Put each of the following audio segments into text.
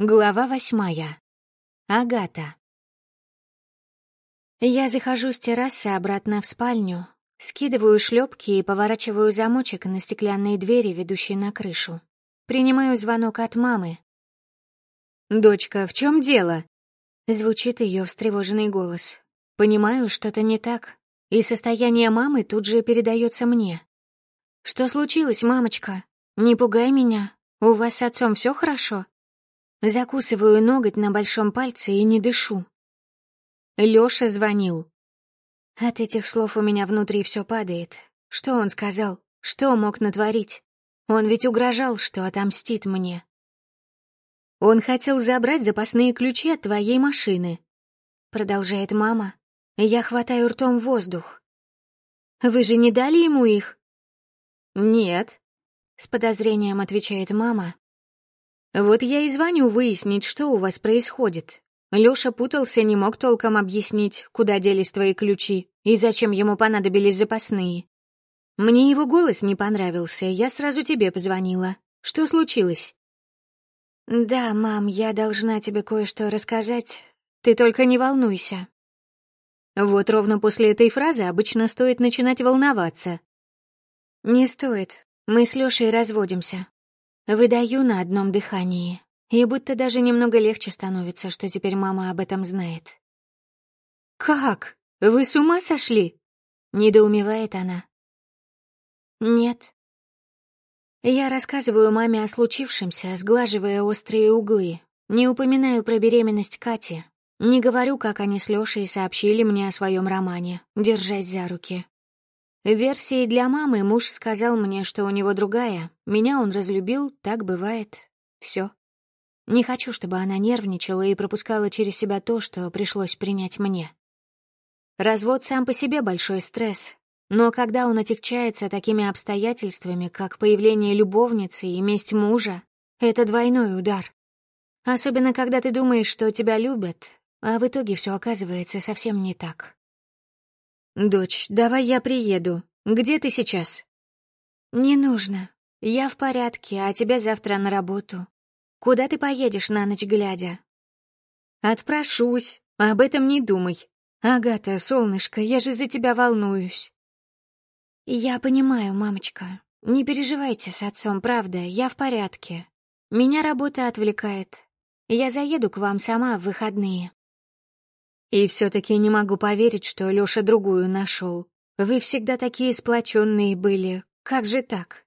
Глава восьмая. Агата. Я захожу с террасы обратно в спальню, скидываю шлепки и поворачиваю замочек на стеклянные двери, ведущие на крышу. Принимаю звонок от мамы. «Дочка, в чем дело?» Звучит ее встревоженный голос. Понимаю, что-то не так, и состояние мамы тут же передается мне. «Что случилось, мамочка? Не пугай меня. У вас с отцом все хорошо?» Закусываю ноготь на большом пальце и не дышу. Лёша звонил. От этих слов у меня внутри все падает. Что он сказал? Что мог натворить? Он ведь угрожал, что отомстит мне. Он хотел забрать запасные ключи от твоей машины. Продолжает мама. Я хватаю ртом воздух. Вы же не дали ему их? Нет. С подозрением отвечает мама, вот я и звоню выяснить, что у вас происходит. Лёша путался, не мог толком объяснить, куда делись твои ключи и зачем ему понадобились запасные. Мне его голос не понравился, я сразу тебе позвонила. Что случилось? Да, мам, я должна тебе кое-что рассказать. Ты только не волнуйся. Вот ровно после этой фразы обычно стоит начинать волноваться. Не стоит. Мы с Лёшей разводимся. Выдаю на одном дыхании, и будто даже немного легче становится, что теперь мама об этом знает. «Как? Вы с ума сошли?» — недоумевает она. «Нет». Я рассказываю маме о случившемся, сглаживая острые углы. Не упоминаю про беременность Кати. Не говорю, как они с Лёшей сообщили мне о своем романе, держась за руки. Версией для мамы муж сказал мне, что у него другая. Меня он разлюбил, так бывает. Все. Не хочу, чтобы она нервничала и пропускала через себя то, что пришлось принять мне. Развод сам по себе большой стресс, но когда он отягчается такими обстоятельствами, как появление любовницы и месть мужа, это двойной удар. Особенно, когда ты думаешь, что тебя любят, а в итоге все оказывается совсем не так. «Дочь, давай я приеду. Где ты сейчас?» «Не нужно. Я в порядке, а тебя завтра на работу. Куда ты поедешь на ночь глядя?» «Отпрошусь. Об этом не думай. Агата, солнышко, я же за тебя волнуюсь». «Я понимаю, мамочка. Не переживайте с отцом, правда, я в порядке. Меня работа отвлекает. Я заеду к вам сама в выходные». И все-таки не могу поверить, что Лёша другую нашел. Вы всегда такие сплоченные были. Как же так?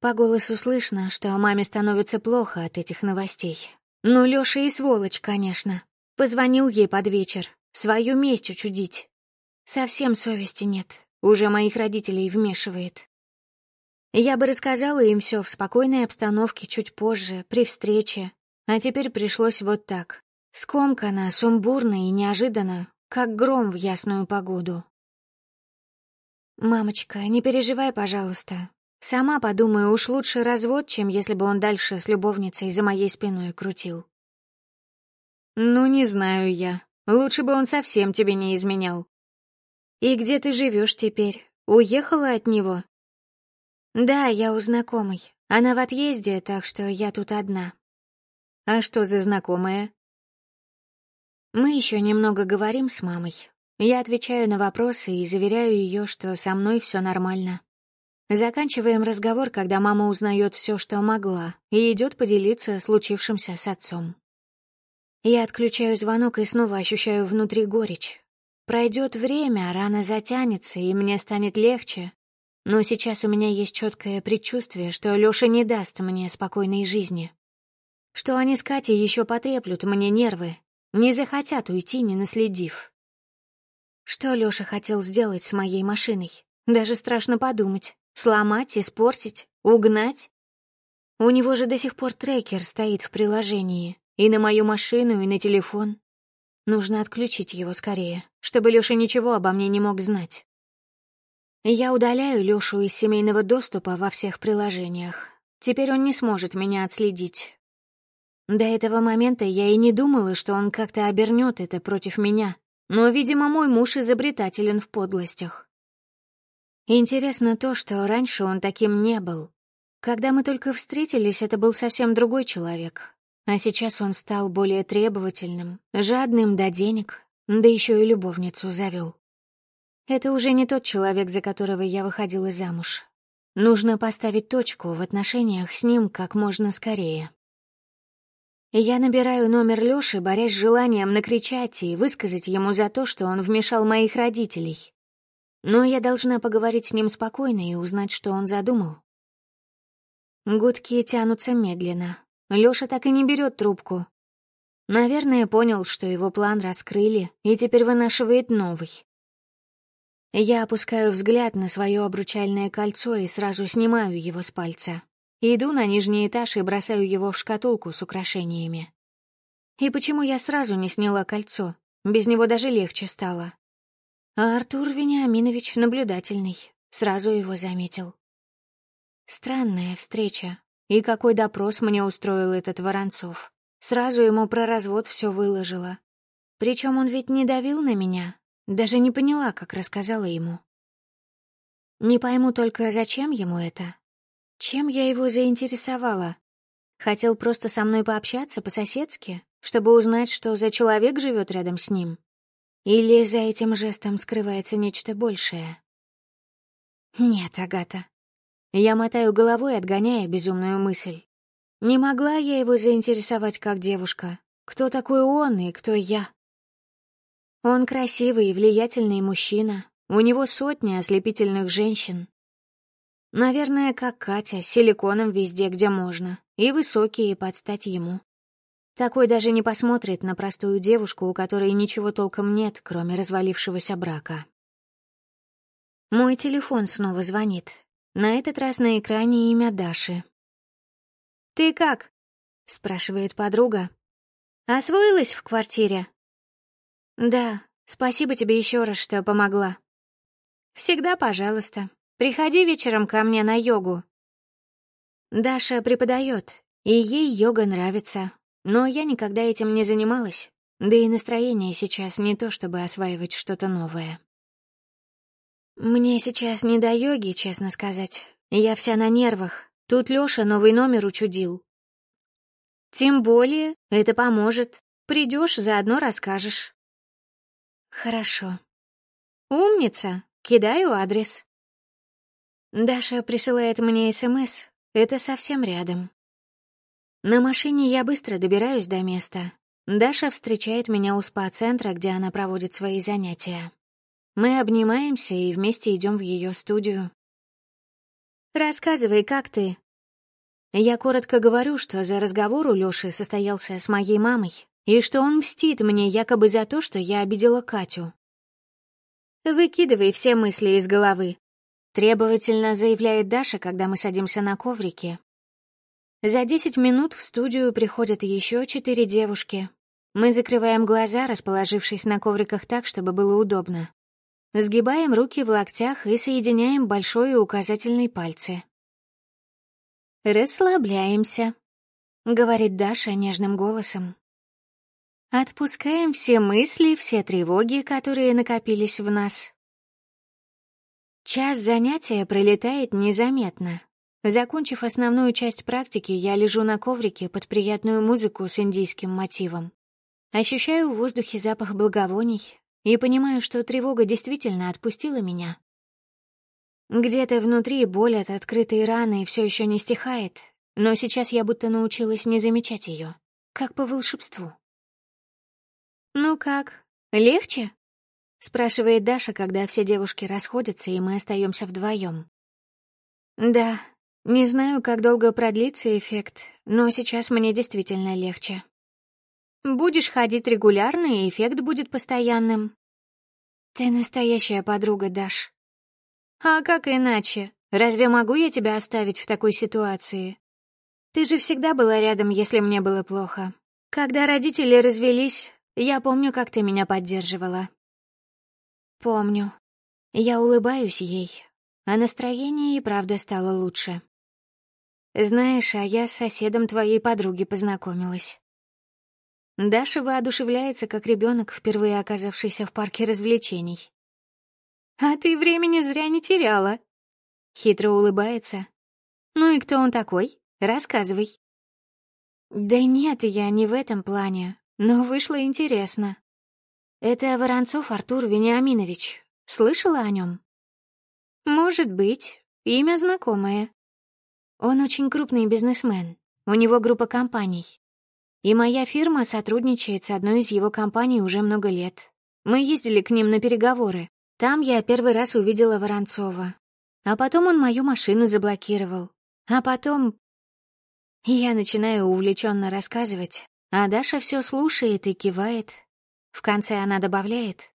По голосу слышно, что маме становится плохо от этих новостей. Ну, Лёша и сволочь, конечно. Позвонил ей под вечер. Свою месть учудить. Совсем совести нет. Уже моих родителей вмешивает. Я бы рассказала им все в спокойной обстановке чуть позже, при встрече. А теперь пришлось вот так. Скомканно, сумбурно и неожиданно, как гром в ясную погоду. «Мамочка, не переживай, пожалуйста. Сама подумаю, уж лучше развод, чем если бы он дальше с любовницей за моей спиной крутил». «Ну, не знаю я. Лучше бы он совсем тебе не изменял». «И где ты живешь теперь? Уехала от него?» «Да, я у знакомой. Она в отъезде, так что я тут одна». «А что за знакомая?» Мы еще немного говорим с мамой. Я отвечаю на вопросы и заверяю ее, что со мной все нормально. Заканчиваем разговор, когда мама узнает все, что могла, и идет поделиться случившимся с отцом. Я отключаю звонок и снова ощущаю внутри горечь. Пройдет время, рана затянется, и мне станет легче. Но сейчас у меня есть четкое предчувствие, что Лёша не даст мне спокойной жизни. Что они с Катей еще потреплют мне нервы, не захотят уйти, не наследив. Что Лёша хотел сделать с моей машиной? Даже страшно подумать. Сломать, испортить, угнать? У него же до сих пор трекер стоит в приложении. И на мою машину, и на телефон. Нужно отключить его скорее, чтобы Лёша ничего обо мне не мог знать. Я удаляю Лёшу из семейного доступа во всех приложениях. Теперь он не сможет меня отследить, до этого момента я и не думала, что он как-то обернет это против меня, но, видимо, мой муж изобретателен в подлостях. Интересно то, что раньше он таким не был. Когда мы только встретились, это был совсем другой человек. А сейчас он стал более требовательным, жадным до денег, да еще и любовницу завел. Это уже не тот человек, за которого я выходила замуж. Нужно поставить точку в отношениях с ним как можно скорее. Я набираю номер Лёши, борясь с желанием накричать и высказать ему за то, что он вмешал моих родителей. Но я должна поговорить с ним спокойно и узнать, что он задумал. Гудки тянутся медленно. Лёша так и не берет трубку. Наверное, понял, что его план раскрыли, и теперь вынашивает новый. Я опускаю взгляд на свое обручальное кольцо и сразу снимаю его с пальца. Иду на нижний этаж и бросаю его в шкатулку с украшениями. И почему я сразу не сняла кольцо? Без него даже легче стало. А Артур Вениаминович наблюдательный, сразу его заметил. Странная встреча. И какой допрос мне устроил этот Воронцов. Сразу ему про развод все выложила. Причем он ведь не давил на меня, даже не поняла, как рассказала ему. Не пойму только, зачем ему это. Чем я его заинтересовала? Хотел просто со мной пообщаться по-соседски, чтобы узнать, что за человек живет рядом с ним? Или за этим жестом скрывается нечто большее? Нет, Агата, я мотаю головой, отгоняя безумную мысль. Не могла я его заинтересовать как девушка. Кто такой он и кто я? Он красивый и влиятельный мужчина. У него сотни ослепительных женщин. Наверное, как Катя, силиконом везде, где можно, и высокие под стать ему. Такой даже не посмотрит на простую девушку, у которой ничего толком нет, кроме развалившегося брака. Мой телефон снова звонит. На этот раз на экране имя Даши. «Ты как?» — спрашивает подруга. «Освоилась в квартире?» «Да, спасибо тебе еще раз, что помогла». «Всегда пожалуйста. Приходи вечером ко мне на йогу». Даша преподает, и ей йога нравится, но я никогда этим не занималась, да и настроение сейчас не то, чтобы осваивать что-то новое. Мне сейчас не до йоги, честно сказать. Я вся на нервах. Тут Лёша новый номер учудил. Тем более, это поможет. Придешь, заодно расскажешь. Хорошо. Умница. Кидаю адрес. Даша присылает мне СМС. Это совсем рядом. На машине я быстро добираюсь до места. Даша встречает меня у спа-центра, где она проводит свои занятия. Мы обнимаемся и вместе идем в ее студию. «Рассказывай, как ты?» Я коротко говорю, что за разговор у Лёши состоялся с моей мамой, и что он мстит мне якобы за то, что я обидела Катю. «Выкидывай все мысли из головы», — требовательно заявляет Даша, когда мы садимся на коврике. За десять минут в студию приходят еще четыре девушки. Мы закрываем глаза, расположившись на ковриках так, чтобы было удобно. Сгибаем руки в локтях и соединяем большой и указательный пальцы. «Расслабляемся», — говорит Даша нежным голосом. «Отпускаем все мысли, все тревоги, которые накопились в нас». Час занятия пролетает незаметно. Закончив основную часть практики, я лежу на коврике под приятную музыку с индийским мотивом. Ощущаю в воздухе запах благовоний, и понимаю, что тревога действительно отпустила меня. Где-то внутри боль от открытой раны все еще не стихает, но сейчас я будто научилась не замечать ее, как по волшебству. «Ну как, легче?» — спрашивает Даша, когда все девушки расходятся, и мы остаемся вдвоем. «Да, не знаю, как долго продлится эффект, но сейчас мне действительно легче». Будешь ходить регулярно, и эффект будет постоянным. Ты настоящая подруга, Даш. А как иначе? Разве могу я тебя оставить в такой ситуации? Ты же всегда была рядом, если мне было плохо. Когда родители развелись, я помню, как ты меня поддерживала. Помню. Я улыбаюсь ей, а настроение и правда стало лучше. Знаешь, а я с соседом твоей подруги познакомилась. Даша воодушевляется, как ребенок, впервые оказавшийся в парке развлечений. «А ты времени зря не теряла!» Хитро улыбается. «Ну и кто он такой? Рассказывай!» Да нет, я не в этом плане, но вышло интересно. Это Воронцов Артур Вениаминович. Слышала о нем? Может быть, имя знакомое. Он очень крупный бизнесмен. У него группа компаний. И моя фирма сотрудничает с одной из его компаний уже много лет. Мы ездили к ним на переговоры. Там я первый раз увидела Воронцова. А потом он мою машину заблокировал. А потом... Я начинаю увлеченно рассказывать, а Даша все слушает и кивает. В конце она добавляет.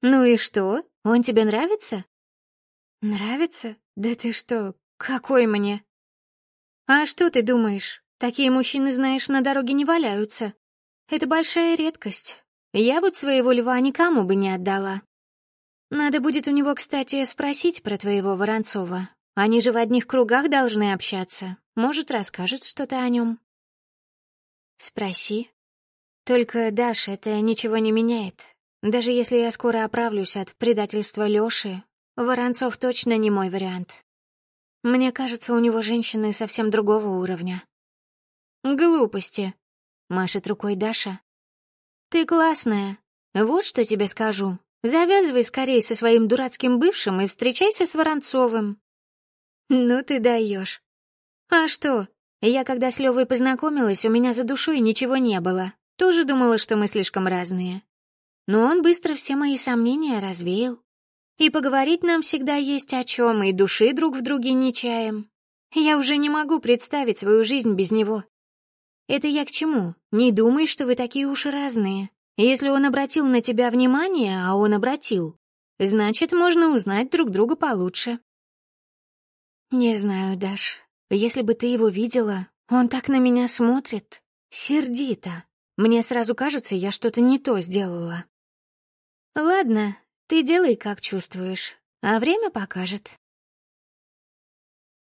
«Ну и что? Он тебе нравится?» «Нравится? Да ты что, какой мне?» «А что ты думаешь? Такие мужчины, знаешь, на дороге не валяются. Это большая редкость. Я вот своего льва никому бы не отдала. Надо будет у него, кстати, спросить про твоего Воронцова. Они же в одних кругах должны общаться. Может, расскажет что-то о нем. Спроси. Только, Даш, это ничего не меняет. Даже если я скоро оправлюсь от предательства Лёши, Воронцов точно не мой вариант. Мне кажется, у него женщины совсем другого уровня. Глупости, машет рукой Даша. Ты классная. Вот что тебе скажу. Завязывай скорее со своим дурацким бывшим и встречайся с Воронцовым. Ну ты даешь. А что? Я когда с Левой познакомилась, у меня за душой ничего не было. Тоже думала, что мы слишком разные. Но он быстро все мои сомнения развеял. И поговорить нам всегда есть о чем, и души друг в друге не чаем. Я уже не могу представить свою жизнь без него. Это я к чему? Не думай, что вы такие уж разные. Если он обратил на тебя внимание, а он обратил, значит, можно узнать друг друга получше. Не знаю, Даш. Если бы ты его видела, он так на меня смотрит. Сердито. Мне сразу кажется, я что-то не то сделала. Ладно, ты делай, как чувствуешь, а время покажет.